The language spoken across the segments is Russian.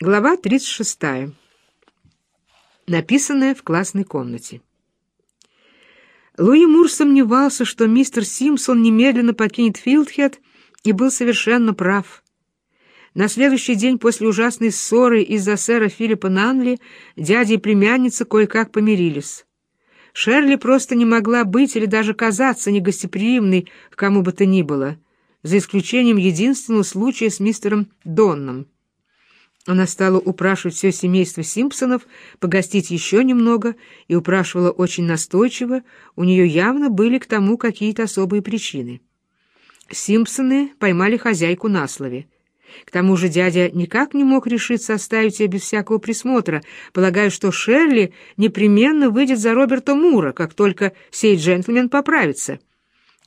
Глава 36. Написанная в классной комнате. Луи Мур сомневался, что мистер Симпсон немедленно покинет Филдхед, и был совершенно прав. На следующий день после ужасной ссоры из-за сэра Филиппа Нанли дядя и племянница кое-как помирились. Шерли просто не могла быть или даже казаться негостеприимной к кому бы то ни было, за исключением единственного случая с мистером Донном. Она стала упрашивать все семейство Симпсонов погостить еще немного и упрашивала очень настойчиво, у нее явно были к тому какие-то особые причины. Симпсоны поймали хозяйку на слове. К тому же дядя никак не мог решиться оставить ее без всякого присмотра, полагая, что Шерли непременно выйдет за Роберта Мура, как только сей джентльмен поправится.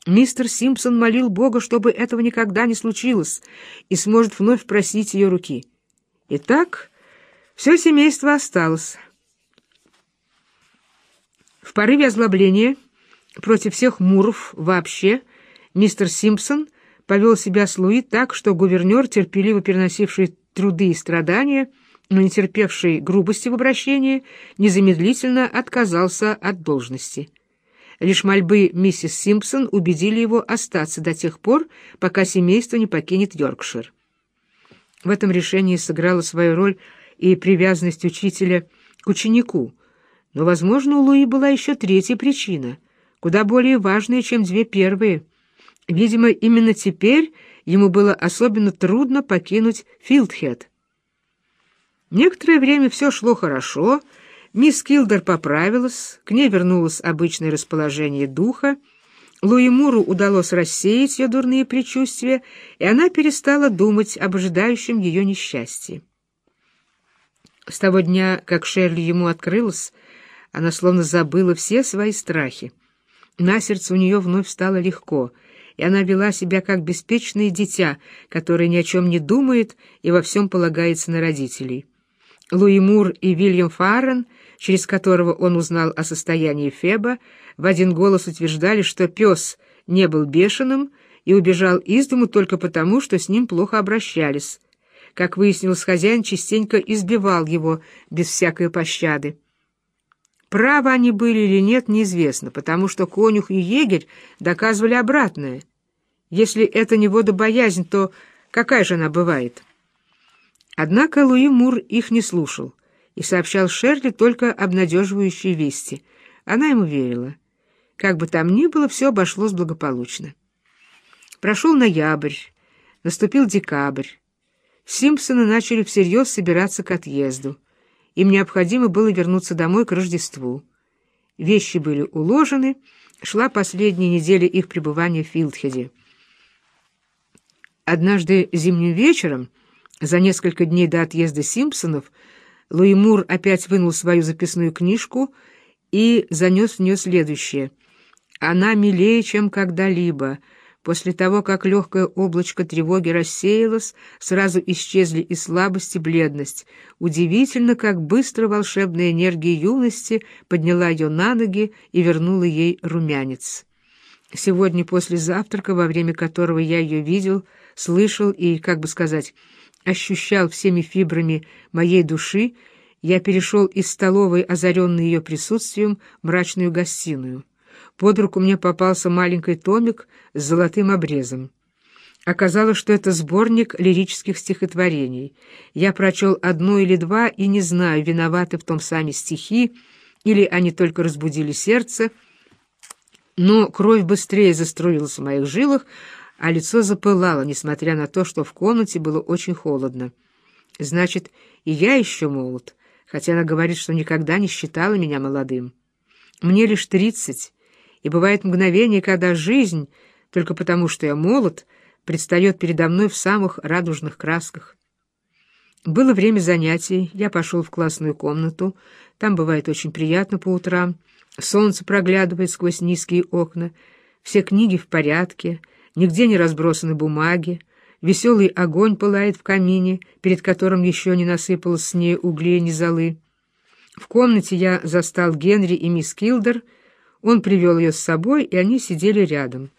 Мистер Симпсон молил Бога, чтобы этого никогда не случилось, и сможет вновь просить ее руки. Итак, все семейство осталось. В порыве озлобления против всех Муров вообще мистер Симпсон повел себя с Луи так, что гувернер, терпеливо переносивший труды и страдания, но не терпевший грубости в обращении, незамедлительно отказался от должности. Лишь мольбы миссис Симпсон убедили его остаться до тех пор, пока семейство не покинет Йоркшир. В этом решении сыграла свою роль и привязанность учителя к ученику, но, возможно, у Луи была еще третья причина, куда более важная, чем две первые. Видимо, именно теперь ему было особенно трудно покинуть Филдхед. Некоторое время все шло хорошо, мисс Килдер поправилась, к ней вернулось обычное расположение духа, Луи Муру удалось рассеять ее дурные предчувствия, и она перестала думать об ожидающем ее несчастье. С того дня, как Шерли ему открылась, она словно забыла все свои страхи. На сердце у нее вновь стало легко, и она вела себя как беспечное дитя, которое ни о чем не думает и во всем полагается на родителей. Луи Мур и Вильям Фаррен, через которого он узнал о состоянии Феба, в один голос утверждали, что пес не был бешеным и убежал из дому только потому, что с ним плохо обращались. Как выяснилось, хозяин частенько избивал его без всякой пощады. Правы они были или нет, неизвестно, потому что конюх и егерь доказывали обратное. Если это не водобоязнь, то какая же она бывает? Однако Луи Мур их не слушал и сообщал Шерли только обнадеживающие вести. Она ему верила. Как бы там ни было, все обошлось благополучно. Прошел ноябрь, наступил декабрь. Симпсоны начали всерьез собираться к отъезду. Им необходимо было вернуться домой к Рождеству. Вещи были уложены, шла последняя неделя их пребывания в Филдхеде. Однажды зимним вечером за несколько дней до отъезда Симпсонов Луи Мур опять вынул свою записную книжку и занес в нее следующее. «Она милее, чем когда-либо. После того, как легкое облачко тревоги рассеялось, сразу исчезли и слабость, и бледность. Удивительно, как быстро волшебная энергия юности подняла ее на ноги и вернула ей румянец. Сегодня после завтрака, во время которого я ее видел, слышал и, как бы сказать, ощущал всеми фибрами моей души, я перешел из столовой, озаренной ее присутствием, в мрачную гостиную. Под руку мне попался маленький томик с золотым обрезом. Оказалось, что это сборник лирических стихотворений. Я прочел одно или два и не знаю, виноваты в том сами стихи, или они только разбудили сердце, но кровь быстрее заструилась в моих жилах, а лицо запылало, несмотря на то, что в комнате было очень холодно. Значит, и я еще молод, хотя она говорит, что никогда не считала меня молодым. Мне лишь тридцать, и бывает мгновение, когда жизнь, только потому что я молод, предстает передо мной в самых радужных красках. Было время занятий, я пошел в классную комнату, там бывает очень приятно по утрам, солнце проглядывает сквозь низкие окна, все книги в порядке — Нигде не разбросаны бумаги, веселый огонь пылает в камине, перед которым еще не насыпалось с ней углей ни золы. В комнате я застал Генри и мисс Килдер, он привел ее с собой, и они сидели рядом.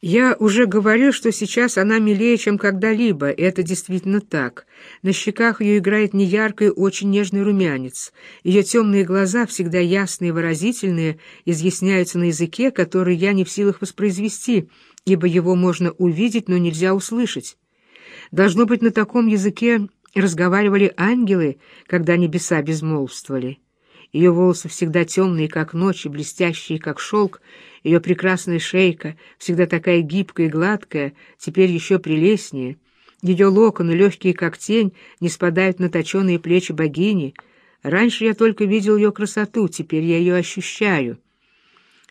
Я уже говорил, что сейчас она милее, чем когда-либо, и это действительно так. На щеках ее играет неяркий, очень нежный румянец. Ее темные глаза, всегда ясные и выразительные, изъясняются на языке, который я не в силах воспроизвести, ибо его можно увидеть, но нельзя услышать. Должно быть, на таком языке разговаривали ангелы, когда небеса безмолвствовали. Ее волосы всегда темные, как ночь, и блестящие, как шелк. Ее прекрасная шейка, всегда такая гибкая и гладкая, теперь еще прелестнее. Ее локоны, легкие как тень, не спадают на точеные плечи богини. Раньше я только видел ее красоту, теперь я ее ощущаю.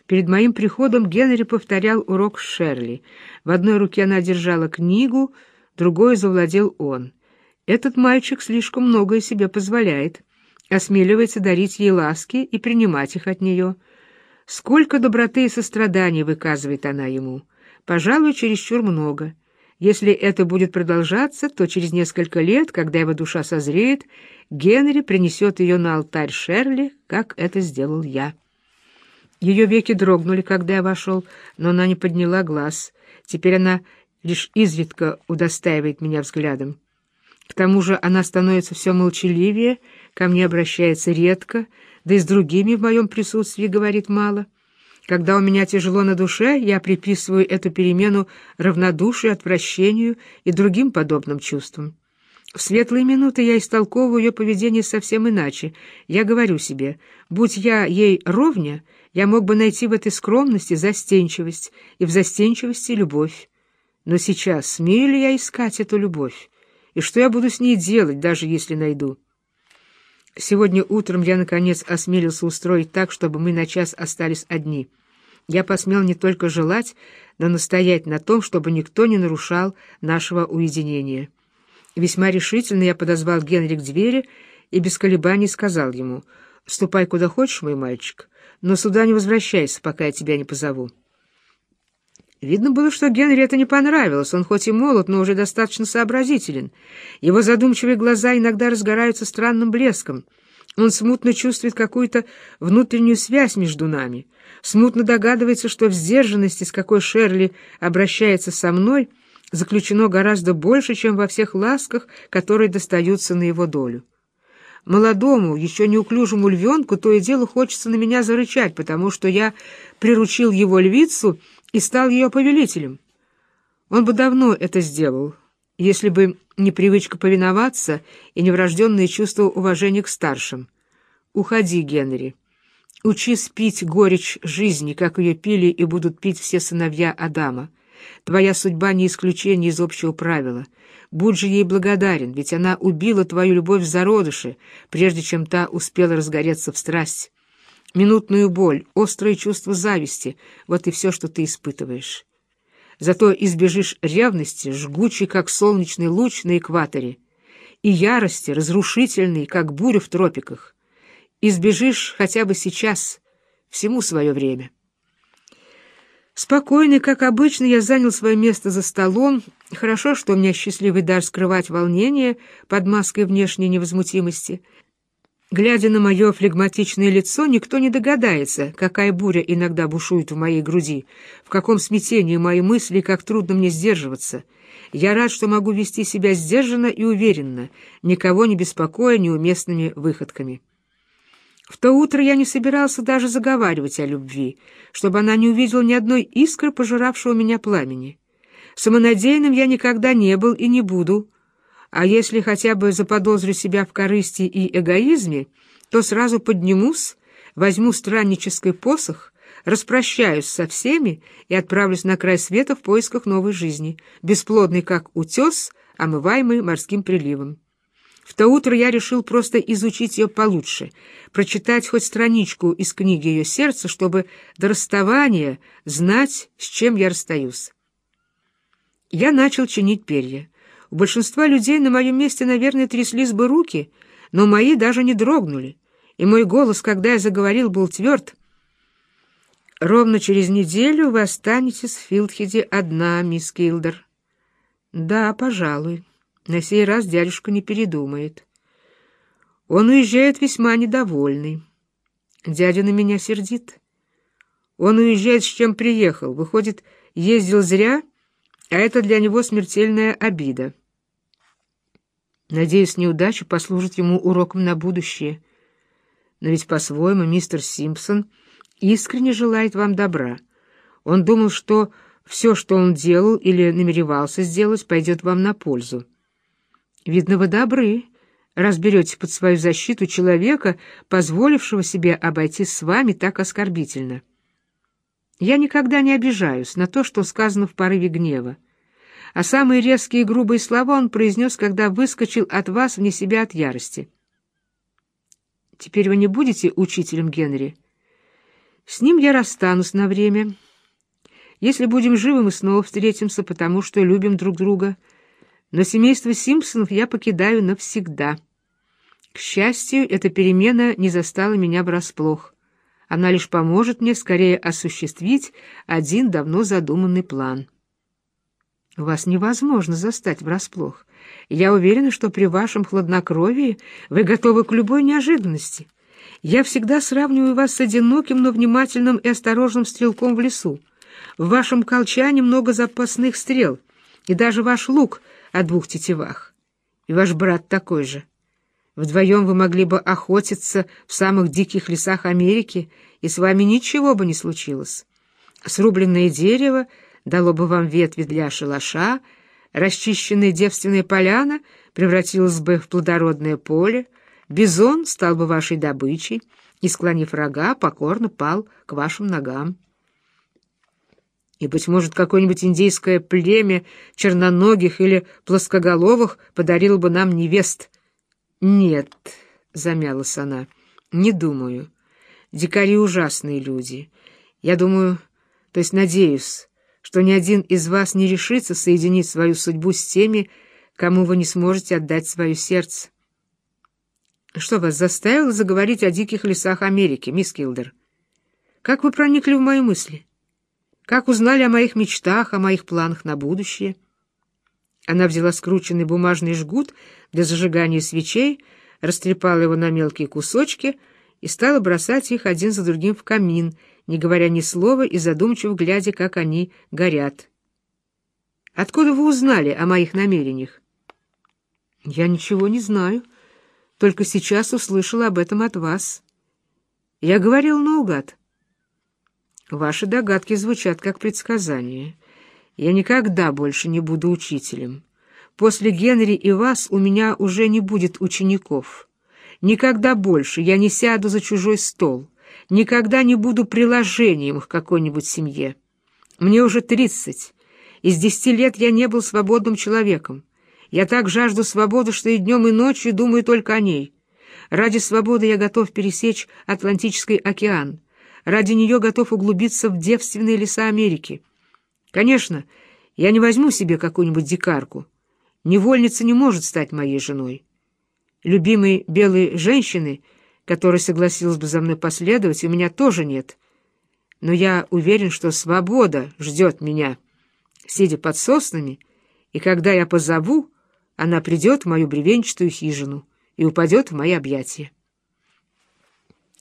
Перед моим приходом Генри повторял урок Шерли. В одной руке она держала книгу, другой завладел он. Этот мальчик слишком многое себе позволяет осмеливается дарить ей ласки и принимать их от нее. Сколько доброты и сострадания выказывает она ему. Пожалуй, чересчур много. Если это будет продолжаться, то через несколько лет, когда его душа созреет, Генри принесет ее на алтарь Шерли, как это сделал я. Ее веки дрогнули, когда я вошел, но она не подняла глаз. Теперь она лишь изредка удостаивает меня взглядом. К тому же она становится все молчаливее, ко мне обращается редко, да и с другими в моем присутствии говорит мало. Когда у меня тяжело на душе, я приписываю эту перемену равнодушию, отвращению и другим подобным чувствам. В светлые минуты я истолковываю ее поведение совсем иначе. Я говорю себе, будь я ей ровня, я мог бы найти в этой скромности застенчивость и в застенчивости любовь. Но сейчас смею ли я искать эту любовь? И что я буду с ней делать, даже если найду? Сегодня утром я, наконец, осмелился устроить так, чтобы мы на час остались одни. Я посмел не только желать, но настоять на том, чтобы никто не нарушал нашего уединения. Весьма решительно я подозвал Генри к двери и без колебаний сказал ему, «Ступай куда хочешь, мой мальчик, но сюда не возвращайся, пока я тебя не позову». Видно было, что Генри это не понравилось. Он хоть и молод, но уже достаточно сообразителен. Его задумчивые глаза иногда разгораются странным блеском. Он смутно чувствует какую-то внутреннюю связь между нами. Смутно догадывается, что в сдержанности, с какой Шерли обращается со мной, заключено гораздо больше, чем во всех ласках, которые достаются на его долю. Молодому, еще неуклюжему львенку то и дело хочется на меня зарычать, потому что я приручил его львицу — и стал ее повелителем. Он бы давно это сделал, если бы не привычка повиноваться и не врожденное чувство уважения к старшим. Уходи, Генри. Учи спить горечь жизни, как ее пили и будут пить все сыновья Адама. Твоя судьба не исключение из общего правила. Будь же ей благодарен, ведь она убила твою любовь в зародыше, прежде чем та успела разгореться в страсть минутную боль, острое чувство зависти — вот и все, что ты испытываешь. Зато избежишь ревности, жгучей, как солнечный луч на экваторе, и ярости, разрушительной, как буря в тропиках. Избежишь хотя бы сейчас, всему свое время. Спокойный, как обычно, я занял свое место за столом. Хорошо, что у меня счастливый дар скрывать волнение под маской внешней невозмутимости — Глядя на мое флегматичное лицо, никто не догадается, какая буря иногда бушует в моей груди, в каком смятении мои мысли, как трудно мне сдерживаться. Я рад, что могу вести себя сдержанно и уверенно, никого не беспокоя неуместными выходками. В то утро я не собирался даже заговаривать о любви, чтобы она не увидела ни одной искры, пожиравшего меня пламени. Самонадеянным я никогда не был и не буду, а если хотя бы заподозрю себя в корысти и эгоизме, то сразу поднимусь, возьму страннический посох, распрощаюсь со всеми и отправлюсь на край света в поисках новой жизни, бесплодный как утес, омываемый морским приливом. В то утро я решил просто изучить ее получше, прочитать хоть страничку из книги ее сердца, чтобы до расставания знать, с чем я расстаюсь. Я начал чинить перья. У большинства людей на моем месте, наверное, тряслись бы руки, но мои даже не дрогнули, и мой голос, когда я заговорил, был тверд. «Ровно через неделю вы останетесь в Филдхеде одна, мисс Килдер». «Да, пожалуй. На сей раз дядюшка не передумает». Он уезжает весьма недовольный. Дядя на меня сердит. Он уезжает, с чем приехал. Выходит, ездил зря, а это для него смертельная обида. Надеюсь, неудача послужит ему уроком на будущее. Но ведь по-своему мистер Симпсон искренне желает вам добра. Он думал, что все, что он делал или намеревался сделать, пойдет вам на пользу. Видно, вы добры, разберете под свою защиту человека, позволившего себе обойтись с вами так оскорбительно. Я никогда не обижаюсь на то, что сказано в порыве гнева. А самые резкие и грубые слова он произнес, когда выскочил от вас вне себя от ярости. Теперь вы не будете учителем Генри? С ним я расстанусь на время. Если будем живы, мы снова встретимся, потому что любим друг друга. Но семейство Симпсонов я покидаю навсегда. К счастью, эта перемена не застала меня врасплох. Она лишь поможет мне скорее осуществить один давно задуманный план. Вас невозможно застать врасплох. Я уверена, что при вашем хладнокровии вы готовы к любой неожиданности. Я всегда сравниваю вас с одиноким, но внимательным и осторожным стрелком в лесу. В вашем колчане много запасных стрел, и даже ваш лук о двух тетивах. И ваш брат такой же. Вдвоем вы могли бы охотиться в самых диких лесах Америки, и с вами ничего бы не случилось. Срубленное дерево дало бы вам ветви для шалаша, расчищенная девственная поляна превратилась бы в плодородное поле, бизон стал бы вашей добычей и, склонив рога, покорно пал к вашим ногам. И, быть может, какое-нибудь индейское племя черноногих или плоскоголовых подарило бы нам невест — «Нет», — замялась она, — «не думаю. Дикари ужасные люди. Я думаю, то есть надеюсь, что ни один из вас не решится соединить свою судьбу с теми, кому вы не сможете отдать свое сердце». «Что вас заставило заговорить о диких лесах Америки, мисс Килдер? Как вы проникли в мои мысли? Как узнали о моих мечтах, о моих планах на будущее?» Она взяла скрученный бумажный жгут для зажигания свечей, растрепала его на мелкие кусочки и стала бросать их один за другим в камин, не говоря ни слова и задумчиво глядя, как они горят. «Откуда вы узнали о моих намерениях?» «Я ничего не знаю, только сейчас услышала об этом от вас. Я говорил наугад». «Ваши догадки звучат как предсказание». Я никогда больше не буду учителем. После Генри и вас у меня уже не будет учеников. Никогда больше я не сяду за чужой стол. Никогда не буду приложением к какой-нибудь семье. Мне уже тридцать. Из десяти лет я не был свободным человеком. Я так жажду свободы, что и днем, и ночью думаю только о ней. Ради свободы я готов пересечь Атлантический океан. Ради нее готов углубиться в девственные леса Америки. Конечно, я не возьму себе какую-нибудь дикарку. Невольница не может стать моей женой. Любимой белой женщины, которая согласилась бы за мной последовать, у меня тоже нет. Но я уверен, что свобода ждет меня, сидя под соснами, и когда я позову, она придет в мою бревенчатую хижину и упадет в мои объятия.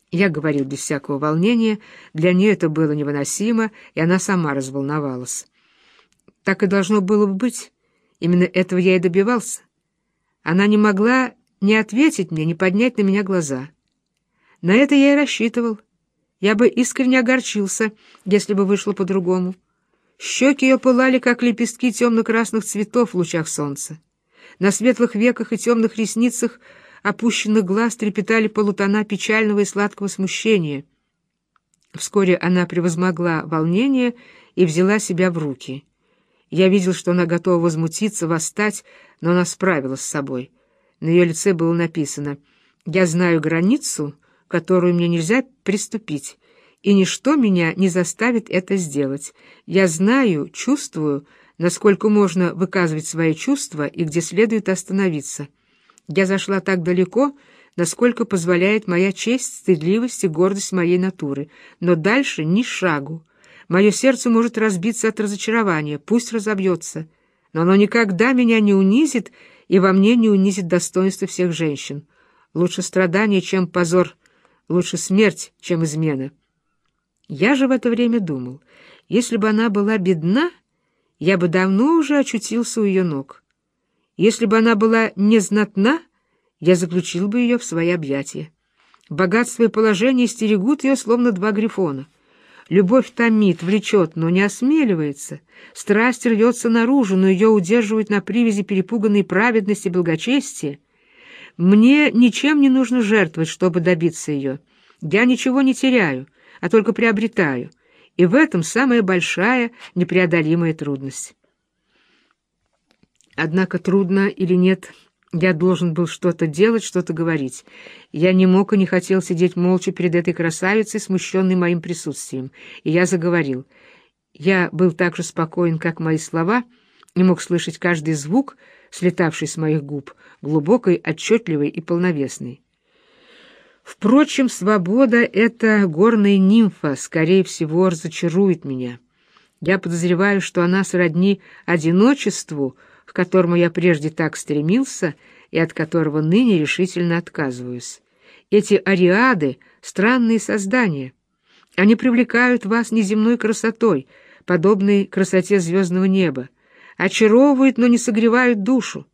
Я говорил без всякого волнения, для нее это было невыносимо, и она сама разволновалась. Так и должно было бы быть. Именно этого я и добивался. Она не могла не ответить мне, не поднять на меня глаза. На это я и рассчитывал. Я бы искренне огорчился, если бы вышло по-другому. Щеки ее пылали, как лепестки темно-красных цветов в лучах солнца. На светлых веках и темных ресницах опущенных глаз трепетали полутона печального и сладкого смущения. Вскоре она превозмогла волнение и взяла себя в руки. Я видел, что она готова возмутиться, восстать, но она справилась с собой. На ее лице было написано «Я знаю границу, которую мне нельзя приступить, и ничто меня не заставит это сделать. Я знаю, чувствую, насколько можно выказывать свои чувства и где следует остановиться». Я зашла так далеко, насколько позволяет моя честь, стыдливость и гордость моей натуры, но дальше ни шагу. Мое сердце может разбиться от разочарования, пусть разобьется, но оно никогда меня не унизит и во мне не унизит достоинство всех женщин. Лучше страдание, чем позор, лучше смерть, чем измена. Я же в это время думал, Если бы она была бедна, я бы давно уже очутился у ее ног. Если бы она была незнатна, я заключил бы ее в свои объятия. Богатство и положение стерегут ее, словно два грифона. Любовь томит, влечет, но не осмеливается. Страсть рвется наружу, но ее удерживают на привязи перепуганной праведности и благочестия. Мне ничем не нужно жертвовать, чтобы добиться ее. Я ничего не теряю, а только приобретаю. И в этом самая большая непреодолимая трудность. Однако трудно или нет, я должен был что-то делать, что-то говорить. Я не мог и не хотел сидеть молча перед этой красавицей, смущенной моим присутствием. И я заговорил. Я был так же спокоен, как мои слова, и мог слышать каждый звук, слетавший с моих губ, глубокой, отчетливый и полновесный. Впрочем, свобода — эта горная нимфа, скорее всего, разочарует меня. Я подозреваю, что она сродни одиночеству, к которому я прежде так стремился и от которого ныне решительно отказываюсь. Эти ариады — странные создания. Они привлекают вас неземной красотой, подобной красоте звездного неба, очаровывают, но не согревают душу.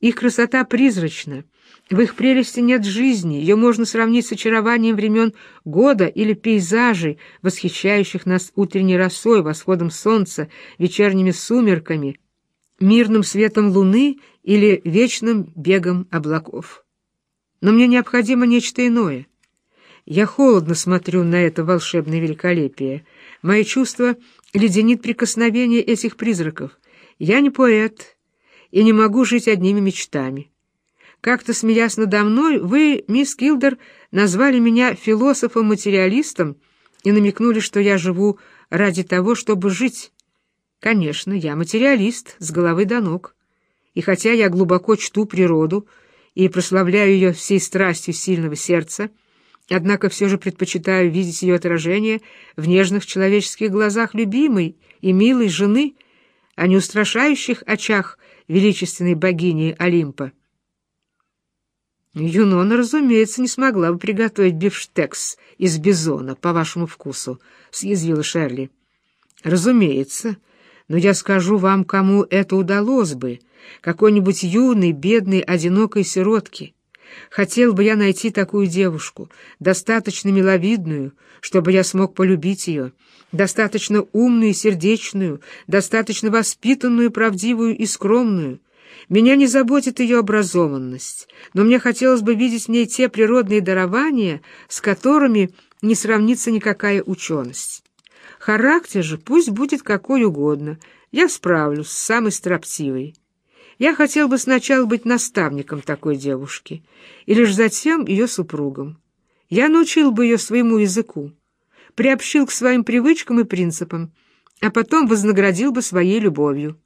Их красота призрачна, в их прелести нет жизни, ее можно сравнить с очарованием времен года или пейзажей, восхищающих нас утренней росой, восходом солнца, вечерними сумерками, мирным светом луны или вечным бегом облаков. Но мне необходимо нечто иное. Я холодно смотрю на это волшебное великолепие. Мои чувства леденит прикосновение этих призраков. Я не поэт и не могу жить одними мечтами. Как-то, смеясь надо мной, вы, мисс Килдер, назвали меня философом-материалистом и намекнули, что я живу ради того, чтобы жить. Конечно, я материалист с головы до ног. И хотя я глубоко чту природу и прославляю ее всей страстью сильного сердца, однако все же предпочитаю видеть ее отражение в нежных человеческих глазах любимой и милой жены, а не устрашающих очах величественной богини Олимпа. Юнона, разумеется, не смогла бы приготовить бифштекс из бизона по вашему вкусу, — съязвила Шерли. — Разумеется, но я скажу вам, кому это удалось бы, какой-нибудь юной, бедной, одинокой сиротке. Хотел бы я найти такую девушку, достаточно миловидную, чтобы я смог полюбить ее, достаточно умную и сердечную, достаточно воспитанную, правдивую и скромную, меня не заботит ее образованность, но мне хотелось бы видеть в ней те природные дарования, с которыми не сравнится никакая ученость. Характер же пусть будет какой угодно, я справлюсь с самой строптивой. Я хотел бы сначала быть наставником такой девушки, и лишь затем ее супругом. Я научил бы ее своему языку, приобщил к своим привычкам и принципам, а потом вознаградил бы своей любовью.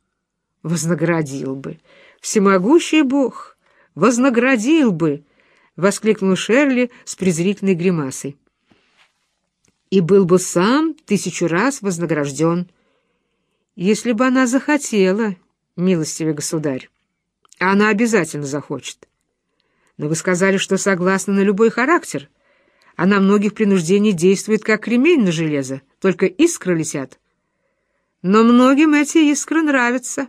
Вознаградил бы. Всемогущий Бог! Вознаградил бы! — воскликнул Шерли с презрительной гримасой. И был бы сам тысячу раз вознагражден. Если бы она захотела, милостивый государь. Она обязательно захочет. Но вы сказали, что согласны на любой характер. А на многих принуждений действует как кремень на железо, только искры летят. Но многим эти искры нравятся.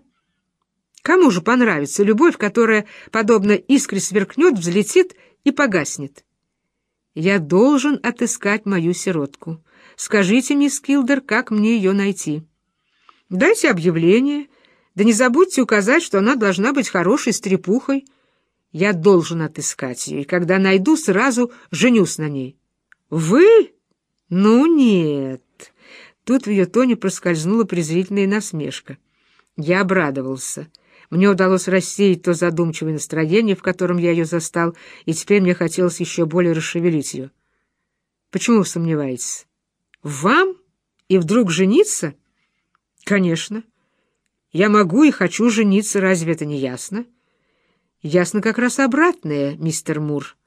Кому же понравится любовь, которая, подобно искре, сверкнет, взлетит и погаснет? Я должен отыскать мою сиротку. Скажите, мисс Килдер, как мне ее найти? Дайте объявление, да не забудьте указать, что она должна быть хорошей стрепухой. Я должен отыскать ее, и когда найду, сразу женюсь на ней. Вы? Ну, нет. Тут в ее тоне проскользнула презрительная насмешка. Я обрадовался. Мне удалось рассеять то задумчивое настроение, в котором я ее застал, и теперь мне хотелось еще более расшевелить ее. Почему вы сомневаетесь? Вам? И вдруг жениться? Конечно. Я могу и хочу жениться, разве это не ясно? Ясно как раз обратное, мистер Мур.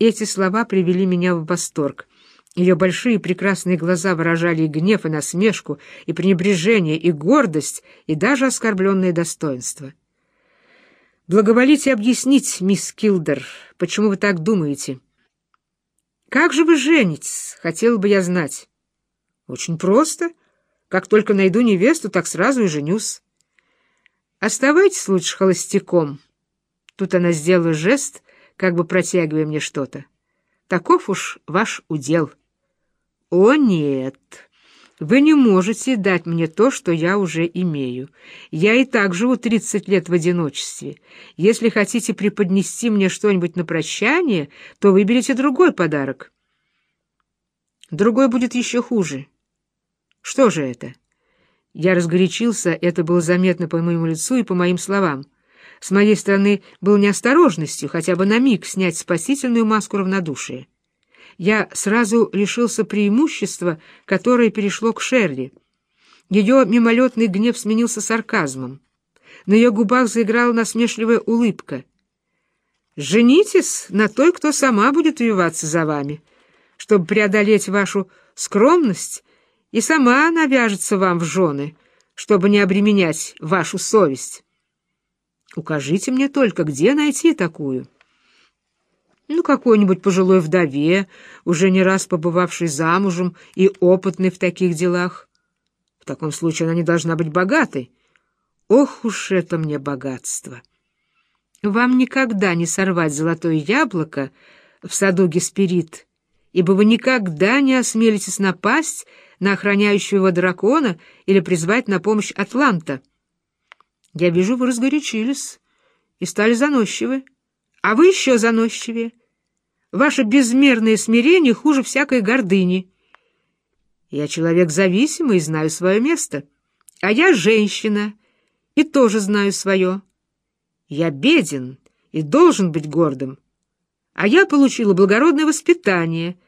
Эти слова привели меня в восторг. Ее большие прекрасные глаза выражали и гнев, и насмешку, и пренебрежение, и гордость, и даже оскорбленное достоинство. «Благоволите объяснить, мисс Килдер, почему вы так думаете?» «Как же вы женитесь? Хотел бы я знать». «Очень просто. Как только найду невесту, так сразу и женюсь. Оставайтесь лучше холостяком. Тут она сделала жест, как бы протягивая мне что-то. Таков уж ваш удел. О, нет! Вы не можете дать мне то, что я уже имею. Я и так живу тридцать лет в одиночестве. Если хотите преподнести мне что-нибудь на прощание, то выберите другой подарок. Другой будет еще хуже. Что же это? Я разгорячился, это было заметно по моему лицу и по моим словам. С моей стороны было неосторожностью хотя бы на миг снять спасительную маску равнодушия я сразу лишился преимущества, которое перешло к Шерли. Ее мимолетный гнев сменился сарказмом. На ее губах заиграла насмешливая улыбка. «Женитесь на той, кто сама будет увиваться за вами, чтобы преодолеть вашу скромность, и сама навяжется вам в жены, чтобы не обременять вашу совесть. Укажите мне только, где найти такую». Ну, какой-нибудь пожилой вдове, уже не раз побывавшей замужем и опытной в таких делах. В таком случае она не должна быть богатой. Ох уж это мне богатство! Вам никогда не сорвать золотое яблоко в саду Гесперид, ибо вы никогда не осмелитесь напасть на охраняющего его дракона или призвать на помощь Атланта. Я вижу, вы разгорячились и стали заносчивы, а вы еще заносчивее. Ваше безмерное смирение хуже всякой гордыни. Я человек зависимый и знаю свое место. А я женщина и тоже знаю свое. Я беден и должен быть гордым. А я получила благородное воспитание,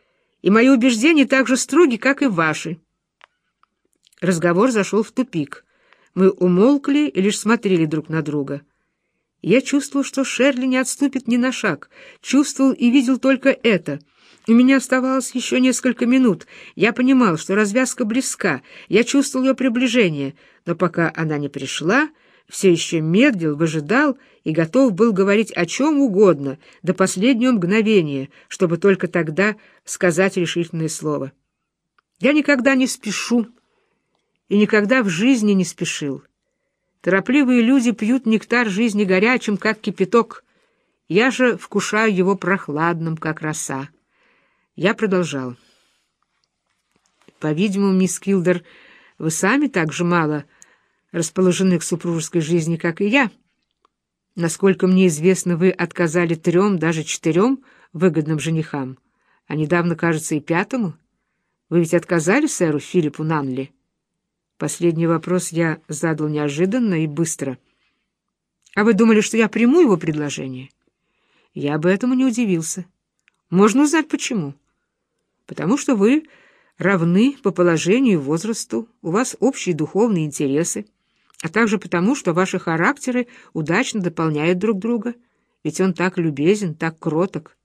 и мои убеждения так же строги, как и ваши. Разговор зашел в тупик. Мы умолкли и лишь смотрели друг на друга. Я чувствовал, что Шерли не отступит ни на шаг. Чувствовал и видел только это. У меня оставалось еще несколько минут. Я понимал, что развязка близка. Я чувствовал ее приближение. Но пока она не пришла, все еще медлил, выжидал и готов был говорить о чем угодно до последнего мгновения, чтобы только тогда сказать решительное слово. Я никогда не спешу и никогда в жизни не спешил. Торопливые люди пьют нектар жизни горячим, как кипяток. Я же вкушаю его прохладным, как роса. Я продолжал. По-видимому, мисс Килдер, вы сами так же мало расположены к супружеской жизни, как и я. Насколько мне известно, вы отказали трем, даже четырем выгодным женихам, а недавно, кажется, и пятому. Вы ведь отказали сэру Филиппу Нанли? Последний вопрос я задал неожиданно и быстро. «А вы думали, что я приму его предложение?» Я бы этому не удивился. Можно узнать, почему. Потому что вы равны по положению и возрасту, у вас общие духовные интересы, а также потому, что ваши характеры удачно дополняют друг друга, ведь он так любезен, так кроток.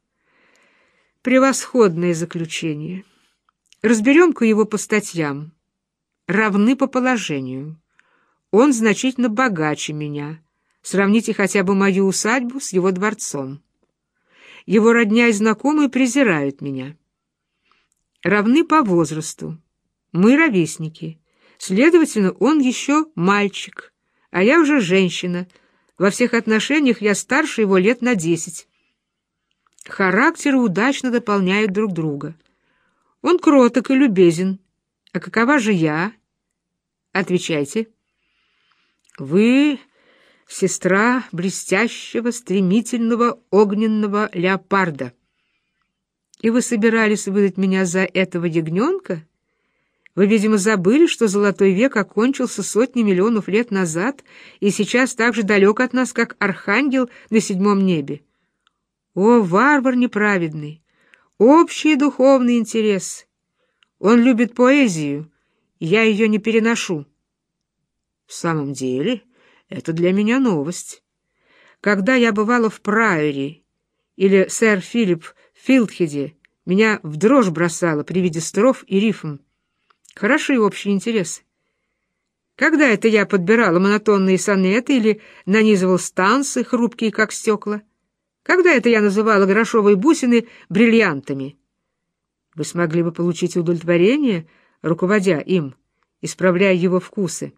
Превосходное заключение. Разберем-ка его по статьям равны по положению. Он значительно богаче меня. Сравните хотя бы мою усадьбу с его дворцом. Его родня и знакомые презирают меня. Равны по возрасту. Мы ровесники. Следовательно, он еще мальчик, а я уже женщина. Во всех отношениях я старше его лет на десять. Характеры удачно дополняют друг друга. Он кроток и любезен. А какова же я, Отвечайте. Вы сестра блестящего, стремительного, огненного леопарда. И вы собирались выдать меня за этого ягненка? Вы, видимо, забыли, что золотой век окончился сотни миллионов лет назад и сейчас так же далек от нас, как архангел на седьмом небе. О, варвар неправедный! Общий духовный интерес! Он любит поэзию, я ее не переношу. В самом деле, это для меня новость. Когда я бывала в Прайоре или сэр Филипп Филдхеде, меня в дрожь бросало при виде стров и рифм. Хороши общие интересы. Когда это я подбирала монотонные сонеты или нанизывал станцы, хрупкие, как стекла? Когда это я называла грошовые бусины бриллиантами? Вы смогли бы получить удовлетворение — руководя им, исправляя его вкусы.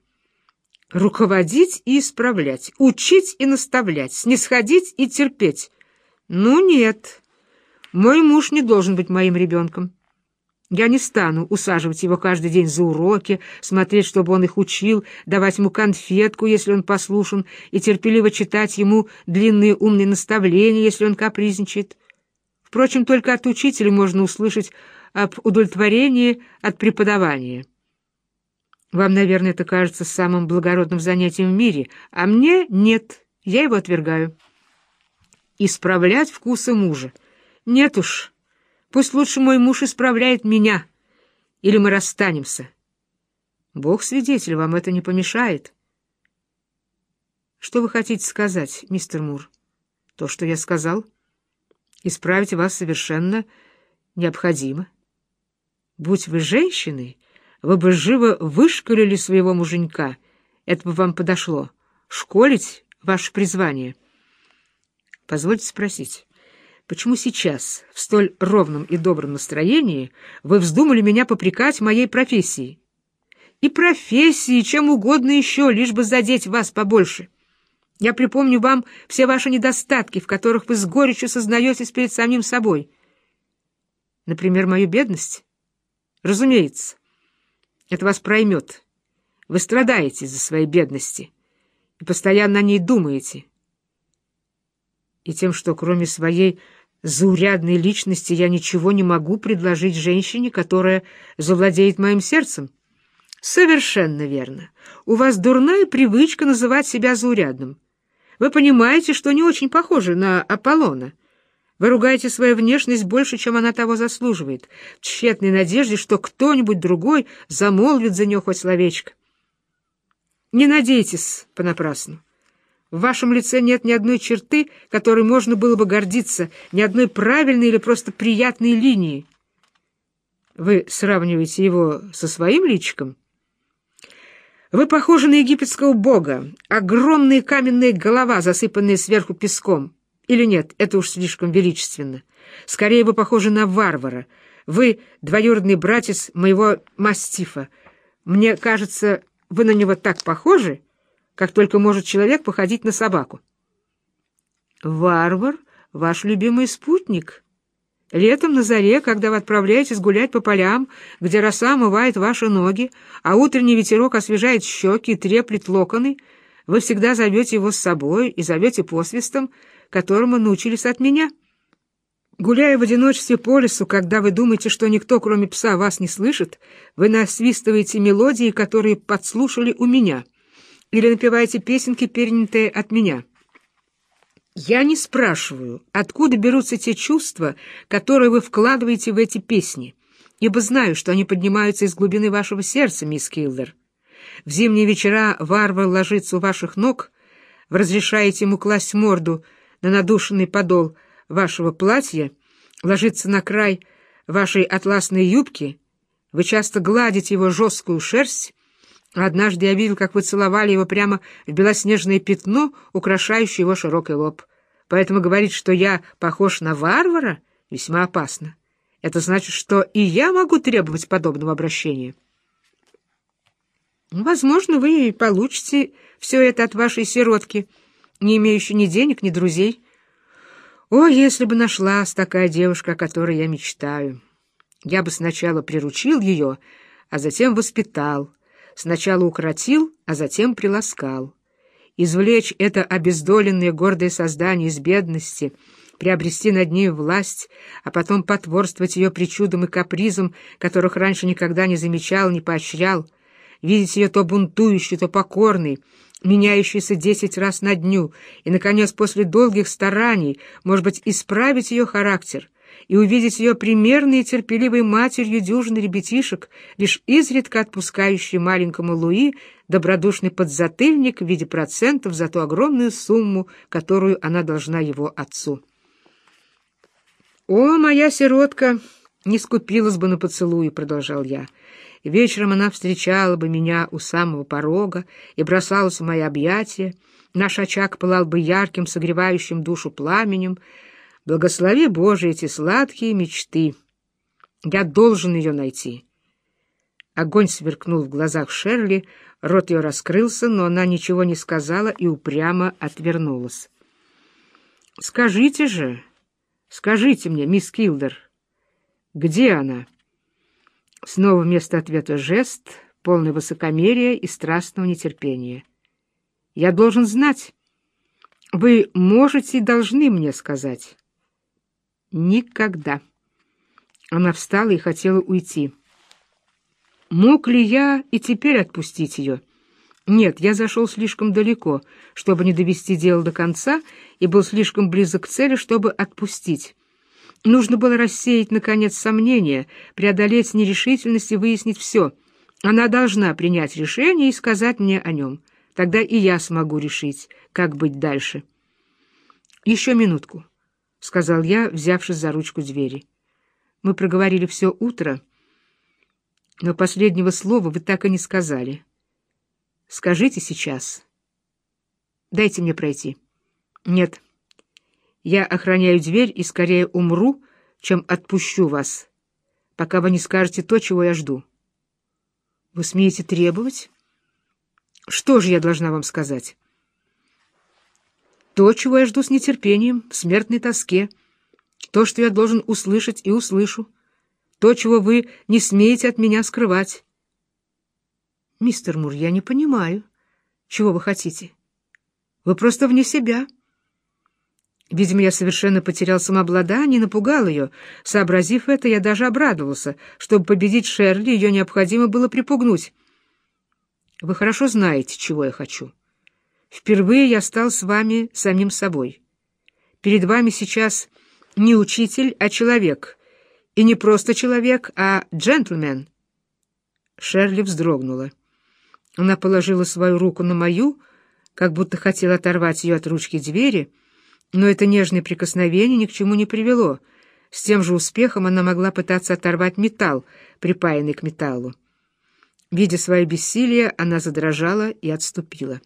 Руководить и исправлять, учить и наставлять, снисходить и терпеть. Ну нет, мой муж не должен быть моим ребенком. Я не стану усаживать его каждый день за уроки, смотреть, чтобы он их учил, давать ему конфетку, если он послушен, и терпеливо читать ему длинные умные наставления, если он капризничает. Впрочем, только от учителя можно услышать об удовлетворении от преподавания. Вам, наверное, это кажется самым благородным занятием в мире, а мне нет, я его отвергаю. Исправлять вкусы мужа. Нет уж, Пусть лучше мой муж исправляет меня, или мы расстанемся. Бог свидетель, вам это не помешает. Что вы хотите сказать, мистер Мур? То, что я сказал. Исправить вас совершенно необходимо. Будь вы женщиной, вы бы живо вышкалили своего муженька. Это бы вам подошло. Школить — ваше призвание. Позвольте спросить. Почему сейчас, в столь ровном и добром настроении, вы вздумали меня попрекать моей профессией? И профессии, чем угодно еще, лишь бы задеть вас побольше. Я припомню вам все ваши недостатки, в которых вы с горечью сознаетесь перед самим собой. Например, мою бедность? Разумеется. Это вас проймет. Вы страдаете за своей бедности и постоянно о ней думаете. И тем, что кроме своей заурядной личности я ничего не могу предложить женщине, которая завладеет моим сердцем? Совершенно верно. У вас дурная привычка называть себя заурядным. Вы понимаете, что не очень похожи на Аполлона. Вы ругаете свою внешность больше, чем она того заслуживает, в тщетной надежде, что кто-нибудь другой замолвит за нее хоть словечко. Не надейтесь понапрасну. В вашем лице нет ни одной черты, которой можно было бы гордиться, ни одной правильной или просто приятной линии. Вы сравниваете его со своим личиком? Вы похожи на египетского бога, огромная каменная голова, засыпанная сверху песком. Или нет, это уж слишком величественно. Скорее, вы похожи на варвара. Вы двоюродный братец моего мастифа. Мне кажется, вы на него так похожи, как только может человек походить на собаку. Варвар — ваш любимый спутник. Летом на заре, когда вы отправляетесь гулять по полям, где роса омывает ваши ноги, а утренний ветерок освежает щеки и треплет локоны, вы всегда зовете его с собой и зовете посвистом, которому научились от меня. Гуляя в одиночестве по лесу, когда вы думаете, что никто, кроме пса, вас не слышит, вы насвистываете мелодии, которые подслушали у меня — или напеваете песенки, перенятые от меня. Я не спрашиваю, откуда берутся те чувства, которые вы вкладываете в эти песни, ибо знаю, что они поднимаются из глубины вашего сердца, мисс Киллер. В зимние вечера варвар ложится у ваших ног, вы разрешаете ему класть морду на надушенный подол вашего платья, ложится на край вашей атласной юбки, вы часто гладите его жесткую шерсть, Однажды я видел, как вы целовали его прямо в белоснежное пятно, украшающее его широкий лоб. Поэтому говорить, что я похож на варвара, весьма опасно. Это значит, что и я могу требовать подобного обращения. Возможно, вы получите все это от вашей сиротки, не имеющей ни денег, ни друзей. О, если бы нашлась такая девушка, о которой я мечтаю! Я бы сначала приручил ее, а затем воспитал, Сначала укротил, а затем приласкал. Извлечь это обездоленное гордое создание из бедности, приобрести над ней власть, а потом потворствовать ее причудам и капризам, которых раньше никогда не замечал, не поощрял, видеть ее то бунтующей, то покорной, меняющейся десять раз на дню, и, наконец, после долгих стараний, может быть, исправить ее характер — и увидеть ее примерной и терпеливой матерью дюжины ребятишек, лишь изредка отпускающей маленькому Луи добродушный подзатыльник в виде процентов за ту огромную сумму, которую она должна его отцу. «О, моя сиротка!» «Не скупилась бы на поцелуи», — продолжал я. «Вечером она встречала бы меня у самого порога и бросалась в мои объятия. Наш очаг пылал бы ярким, согревающим душу пламенем, Благослови, Боже, эти сладкие мечты. Я должен ее найти. Огонь сверкнул в глазах Шерли, рот ее раскрылся, но она ничего не сказала и упрямо отвернулась. «Скажите же, скажите мне, мисс Килдер, где она?» Снова вместо ответа жест, полный высокомерия и страстного нетерпения. «Я должен знать. Вы можете и должны мне сказать». «Никогда». Она встала и хотела уйти. Мог ли я и теперь отпустить ее? Нет, я зашел слишком далеко, чтобы не довести дело до конца, и был слишком близок к цели, чтобы отпустить. Нужно было рассеять, наконец, сомнения, преодолеть нерешительность и выяснить все. Она должна принять решение и сказать мне о нем. Тогда и я смогу решить, как быть дальше. «Еще минутку», — сказал я, взявшись за ручку двери. Мы проговорили все утро, — но последнего слова вы так и не сказали. Скажите сейчас. Дайте мне пройти. Нет. Я охраняю дверь и скорее умру, чем отпущу вас, пока вы не скажете то, чего я жду. Вы смеете требовать? Что же я должна вам сказать? То, чего я жду с нетерпением, в смертной тоске, то, что я должен услышать и услышу то, чего вы не смеете от меня скрывать. Мистер Мур, я не понимаю, чего вы хотите. Вы просто вне себя. Видимо, я совершенно потерял самообладание и напугал ее. Сообразив это, я даже обрадовался. Чтобы победить Шерли, ее необходимо было припугнуть. Вы хорошо знаете, чего я хочу. Впервые я стал с вами самим собой. Перед вами сейчас не учитель, а человек — и не просто человек, а джентльмен. Шерли вздрогнула. Она положила свою руку на мою, как будто хотела оторвать ее от ручки двери, но это нежное прикосновение ни к чему не привело. С тем же успехом она могла пытаться оторвать металл, припаянный к металлу. Видя свое бессилие, она задрожала и отступила.